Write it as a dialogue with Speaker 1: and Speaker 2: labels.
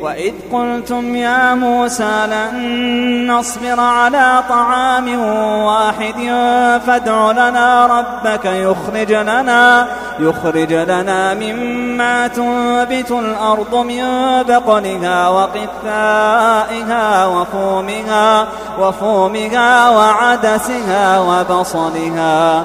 Speaker 1: وإذ قلتم يا موسى لن نصبر على طعام واحد فادع لنا ربك يخرج لنا يخرج لنا مما تنبت الأرض من بقلها وقثائها وفومها وفومها وعدسها وبصلها.